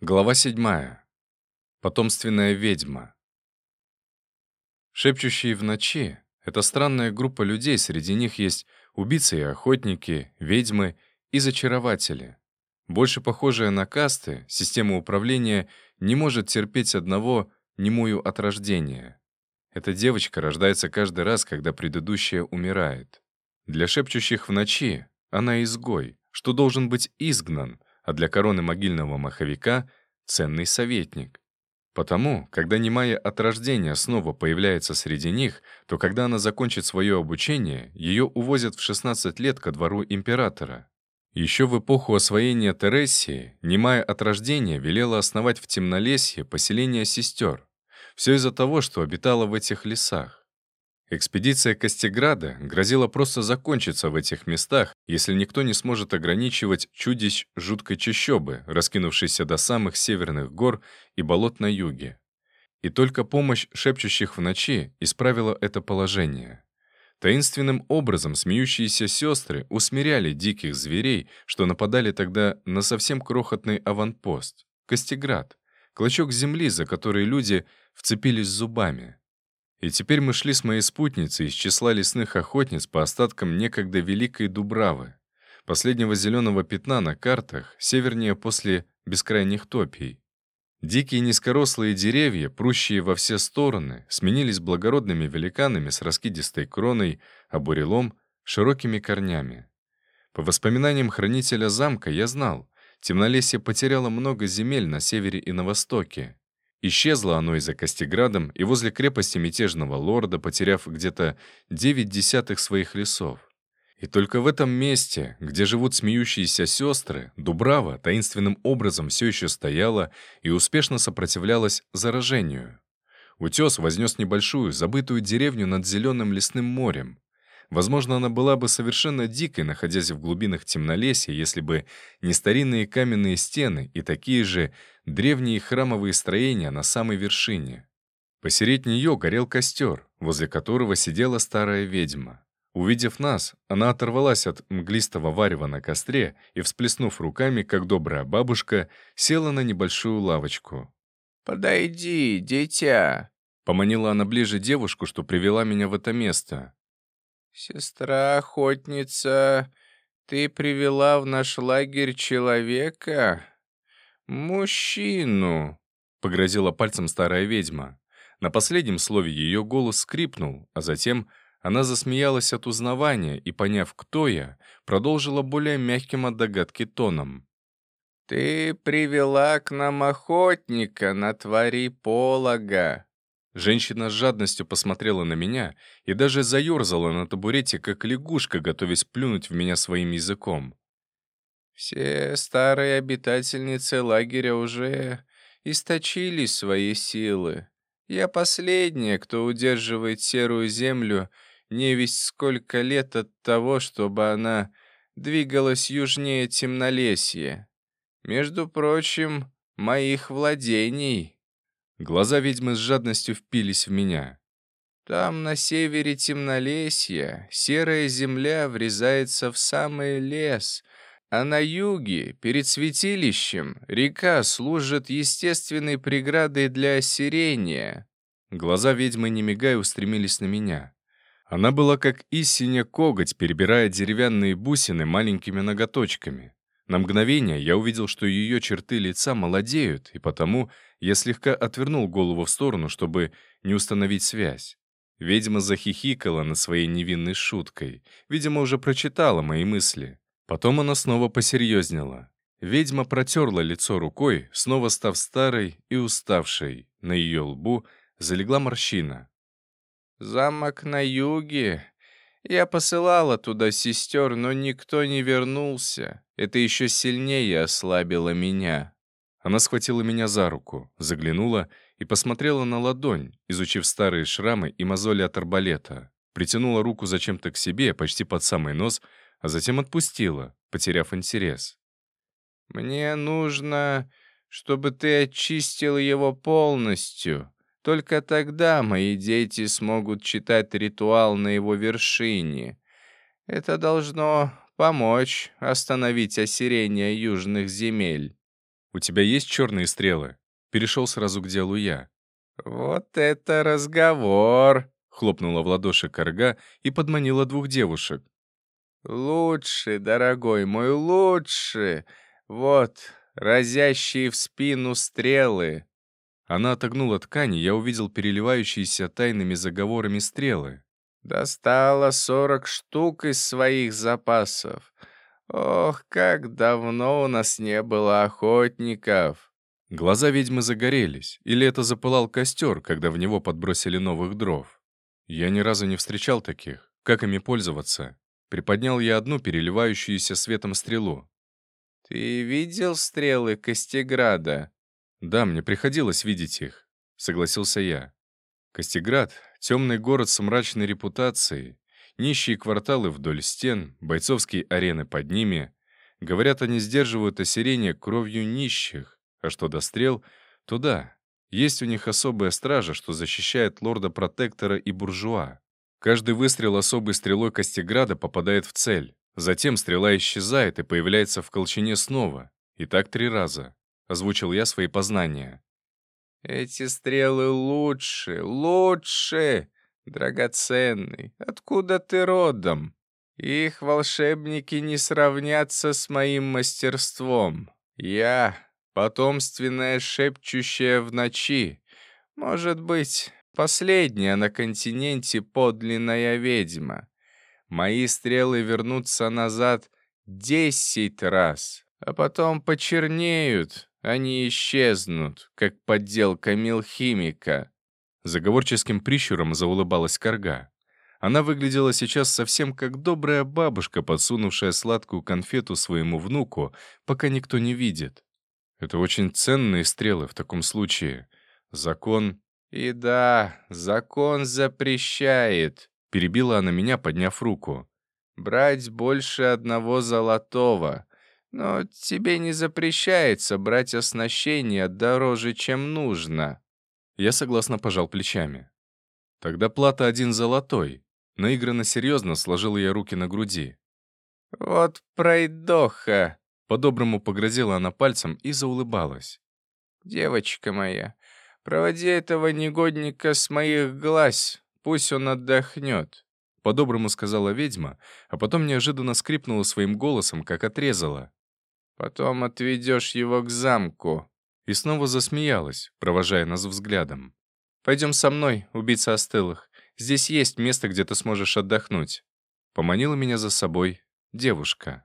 Глава 7. Потомственная ведьма. Шепчущие в ночи — это странная группа людей, среди них есть убийцы и охотники, ведьмы и зачарователи. Больше похожая на касты, система управления не может терпеть одного немую от рождения. Эта девочка рождается каждый раз, когда предыдущая умирает. Для шепчущих в ночи она изгой, что должен быть изгнан — а для короны могильного маховика — ценный советник. Потому, когда немая от рождения снова появляется среди них, то когда она закончит свое обучение, ее увозят в 16 лет ко двору императора. Еще в эпоху освоения Тересии немая от рождения велела основать в Темнолесье поселение сестер. Все из-за того, что обитала в этих лесах. Экспедиция Костеграда грозила просто закончиться в этих местах, если никто не сможет ограничивать чудищ жуткой чащобы, раскинувшейся до самых северных гор и болот на юге. И только помощь шепчущих в ночи исправила это положение. Таинственным образом смеющиеся сестры усмиряли диких зверей, что нападали тогда на совсем крохотный аванпост — Костеград, клочок земли, за который люди вцепились зубами. И теперь мы шли с моей спутницей из числа лесных охотниц по остаткам некогда Великой Дубравы, последнего зеленого пятна на картах, севернее после бескрайних топий. Дикие низкорослые деревья, прущие во все стороны, сменились благородными великанами с раскидистой кроной, а бурелом — широкими корнями. По воспоминаниям хранителя замка я знал, темнолесье потеряло много земель на севере и на востоке, Исчезло оно и за Костеградом, и возле крепости мятежного лорда, потеряв где-то девять десятых своих лесов. И только в этом месте, где живут смеющиеся сестры, Дубрава таинственным образом все еще стояла и успешно сопротивлялась заражению. Утес вознес небольшую, забытую деревню над зеленым лесным морем. Возможно, она была бы совершенно дикой, находясь в глубинах темнолесья, если бы не старинные каменные стены и такие же древние храмовые строения на самой вершине. Посередь нее горел костер, возле которого сидела старая ведьма. Увидев нас, она оторвалась от мглистого варева на костре и, всплеснув руками, как добрая бабушка, села на небольшую лавочку. «Подойди, дитя!» Поманила она ближе девушку, что привела меня в это место. «Сестра-охотница, ты привела в наш лагерь человека? Мужчину!» — погрозила пальцем старая ведьма. На последнем слове ее голос скрипнул, а затем она засмеялась от узнавания и, поняв, кто я, продолжила более мягким от догадки тоном. «Ты привела к нам охотника на твари полога. Женщина с жадностью посмотрела на меня и даже заерзала на табурете, как лягушка, готовясь плюнуть в меня своим языком. «Все старые обитательницы лагеря уже источили свои силы. Я последняя, кто удерживает серую землю не весь сколько лет от того, чтобы она двигалась южнее темнолесья. Между прочим, моих владений». Глаза ведьмы с жадностью впились в меня. Там, на севере темнолесья, серая земля врезается в самый лес, а на юге, перед святилищем, река служит естественной преградой для осирения. Глаза ведьмы, не мигая, устремились на меня. Она была как истиня коготь, перебирая деревянные бусины маленькими ноготочками. На мгновение я увидел, что ее черты лица молодеют, и потому я слегка отвернул голову в сторону, чтобы не установить связь. Ведьма захихикала над своей невинной шуткой. Видимо, уже прочитала мои мысли. Потом она снова посерьезнела. Ведьма протерла лицо рукой, снова став старой и уставшей. На ее лбу залегла морщина. «Замок на юге. Я посылала туда сестер, но никто не вернулся. Это еще сильнее ослабило меня». Она схватила меня за руку, заглянула и посмотрела на ладонь, изучив старые шрамы и мозоли от арбалета. Притянула руку зачем-то к себе, почти под самый нос, а затем отпустила, потеряв интерес. «Мне нужно, чтобы ты очистил его полностью. Только тогда мои дети смогут читать ритуал на его вершине. Это должно помочь остановить осирение южных земель». У тебя есть черные стрелы?» Перешел сразу к делу я. «Вот это разговор!» — хлопнула в ладоши корга и подманила двух девушек. «Лучше, дорогой мой, лучше! Вот, разящие в спину стрелы!» Она отогнула ткань, и я увидел переливающиеся тайными заговорами стрелы. «Достала сорок штук из своих запасов. Ох, как давно у нас не было охотников!» Глаза ведьмы загорелись, или это запылал костер, когда в него подбросили новых дров. Я ни разу не встречал таких. Как ими пользоваться? Приподнял я одну переливающуюся светом стрелу. «Ты видел стрелы Костеграда?» «Да, мне приходилось видеть их», — согласился я. Костеград — темный город с мрачной репутацией, нищие кварталы вдоль стен, бойцовские арены под ними. Говорят, они сдерживают осирение кровью нищих, а что до стрел, то да, есть у них особая стража, что защищает лорда-протектора и буржуа. Каждый выстрел особой стрелой Костеграда попадает в цель. Затем стрела исчезает и появляется в колчине снова. И так три раза. Озвучил я свои познания. «Эти стрелы лучше, лучше, драгоценный. Откуда ты родом? Их волшебники не сравнятся с моим мастерством. Я потомственная шепчущая в ночи. Может быть, последняя на континенте подлинная ведьма. Мои стрелы вернутся назад десять раз, а потом почернеют, они исчезнут, как подделка милхимика. Заговорческим прищуром заулыбалась корга. Она выглядела сейчас совсем как добрая бабушка, подсунувшая сладкую конфету своему внуку, пока никто не видит. Это очень ценные стрелы в таком случае. Закон... И да, закон запрещает, перебила она меня, подняв руку. Брать больше одного золотого. Но тебе не запрещается брать оснащение дороже, чем нужно. Я согласно пожал плечами. Тогда плата один золотой. Наигранно серьезно сложил я руки на груди. «Вот пройдоха!» По-доброму погрозила она пальцем и заулыбалась. «Девочка моя, проводи этого негодника с моих глаз, пусть он отдохнет». По-доброму сказала ведьма, а потом неожиданно скрипнула своим голосом, как отрезала. «Потом отведешь его к замку». И снова засмеялась, провожая нас взглядом. «Пойдем со мной, убийца остылых. Здесь есть место, где ты сможешь отдохнуть». Поманила меня за собой девушка.